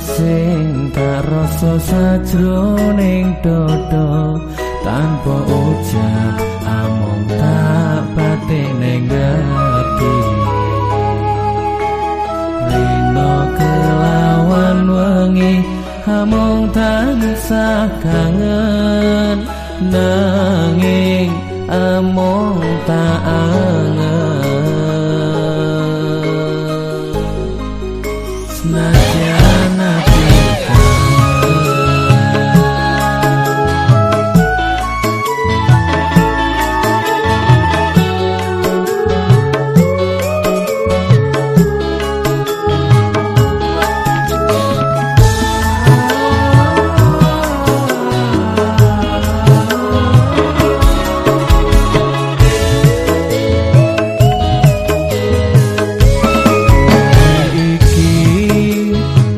sing tak rasa sajroning dodo. Tanpa ucap among tak batin ning ati rino kelawan wengi among tansah kangen. Nanging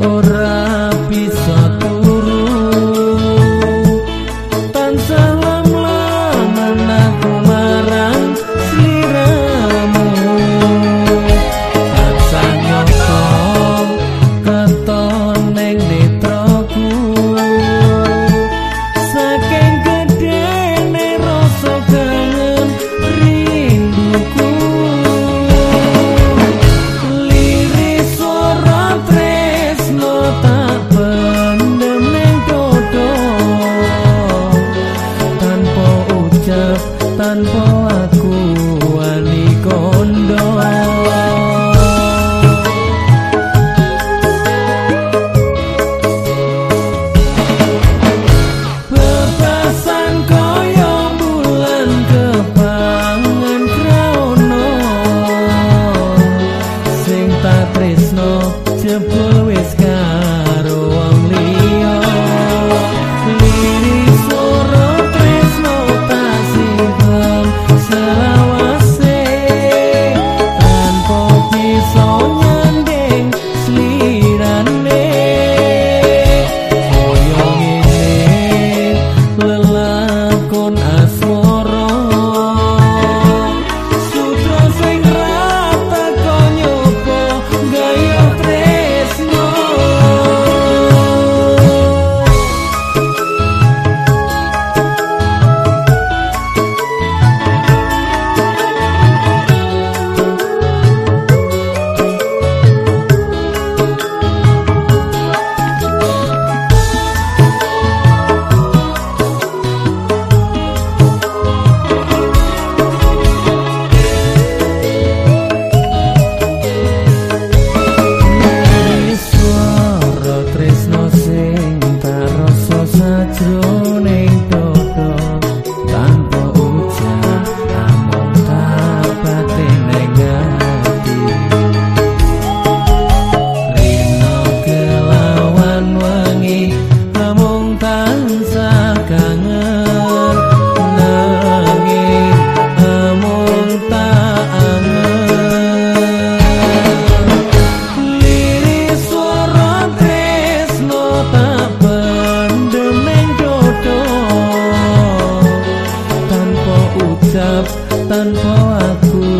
orang tanpa aku. hisap tanpa aku.